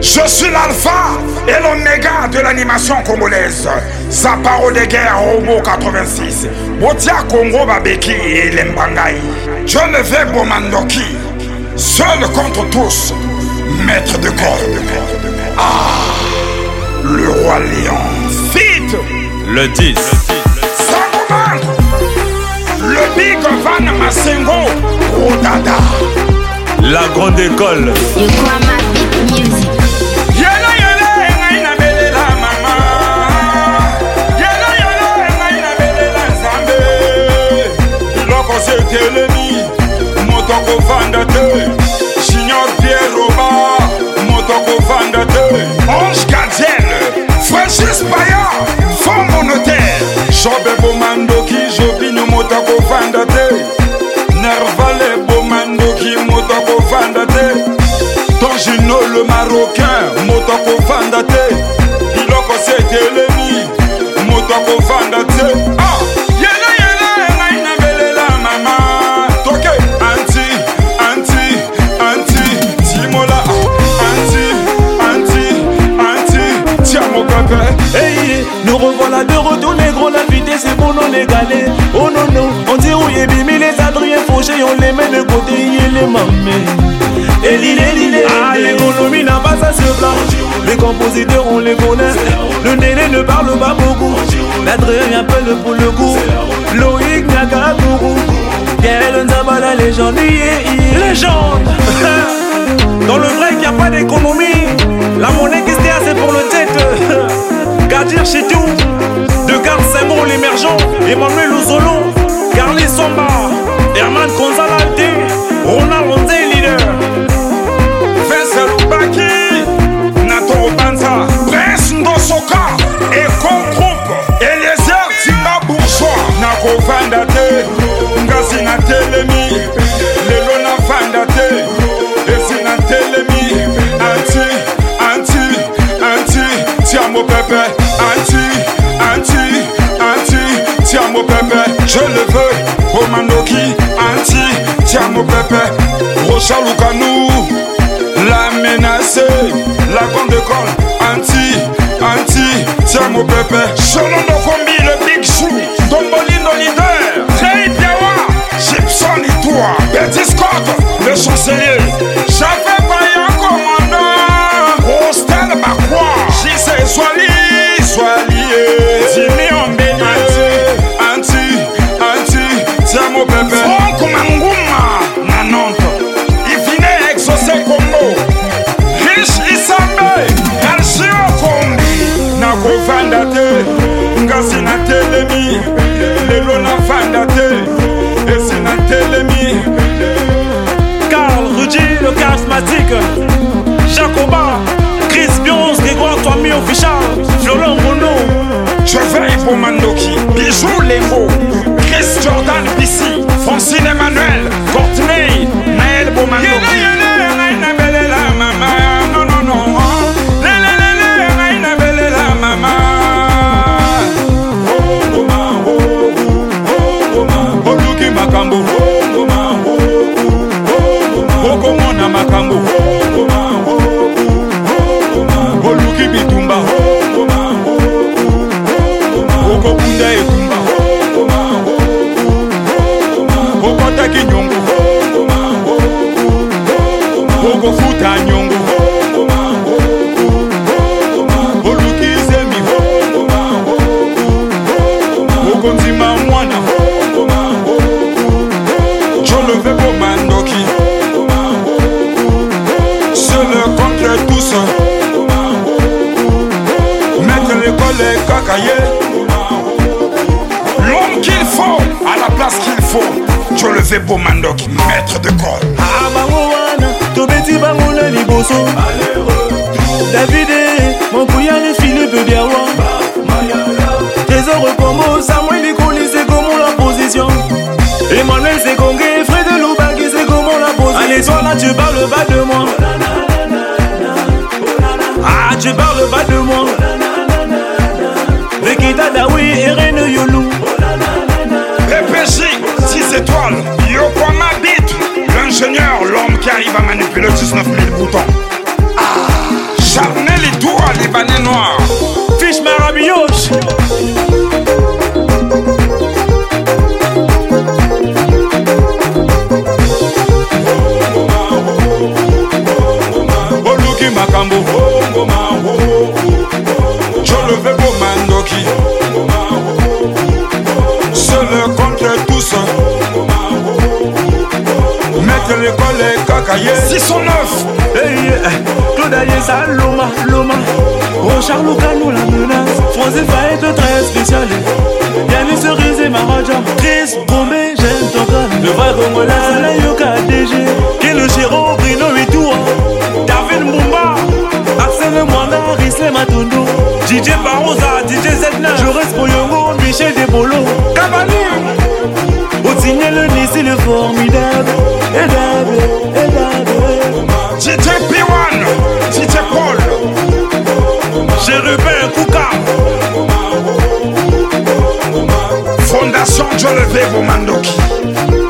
Je suis l'alpha et l'oméga de l'animation congolaise. Sa parole de guerre Robo 86. Botia Congo Babeki et Lembangai. Je ne vais Bomandoki. Seul contre tous. Maître de corps. Ah, le roi lion. Fit. Le 10. Sangoman. Le big Van Masengo. Rodada. La grande école. Music. Akovanda te. Nervale Bomandoki moto akovanda te. Tongino le marocain moto akovanda te. Biloko si etelemi moto akovanda te revoilà de retour négro, la vitesse est pour nous l'égaler Oh non non, on dit où est bimi les Adrien Fauché, on les met de côté, il les mamé Et l'île, l'île, ah l'économie n'a pas à se plaindre Les compositeurs on les connaît, le néné ne parle pas beaucoup. L'Adrien appelle pour le coup, Loïc Nyakakourou Quelle Nzaba la légende, légende nakovanda te ngasi natelemi lelo navanda te esi natelemi anti anti anti tiamo pepe. Anti anti anti tiamo pepe. Je le veux omanoki anti tiamo pepe. Rocha lukanou la menacée, la grande école, anti, anti, tiens mon pépé. Lelo navanda te esi natelemi Carl Rudy le charismatique. Jacoba Chris Bionze Grégoire Toimi official Violon Renault Je veille pour Mandoki Bijou Lengo Chris l'homme qu'il faut à la place qu'il faut. Je le vais pour mandoki maître de corps. Ah tobeti bango na liboso davide monkuyali philipe biawa trésor kombo samuel likoli c'est comment la position. Emmanuel sekonge fred lubaki c'est comment la position. Allez toi là tu parles pas de moi. Ah tu parles pas de moi Tangi Dadawi Youlou. 6 étoiles, Yokwama Beat, l'ingénieur, l'homme qui arrive à manipuler 19 000 boutons. Ah, Charnel et Doura, les banais noirs. 609 Hey, eh, Claude Ayesa, Loma, Loma. Rochard Lucano, la menace. Français Faït, très spécial Yannis Cerise et Maraja Chris j'aime ton cas Le vrai Congolais, la Yoka DG Kilo Chiro, Bruno et tout David Mumba Arsène Mwanga, Risley Matondo DJ Barosa, DJ Zedna Joris Boyongo, Michel Debolo. Cavalier Otigné le Nice, il est formidable. Aidable, DJ P1 DJ Paul. Chérubin, Kouka. Fondation Joleve Bomandoki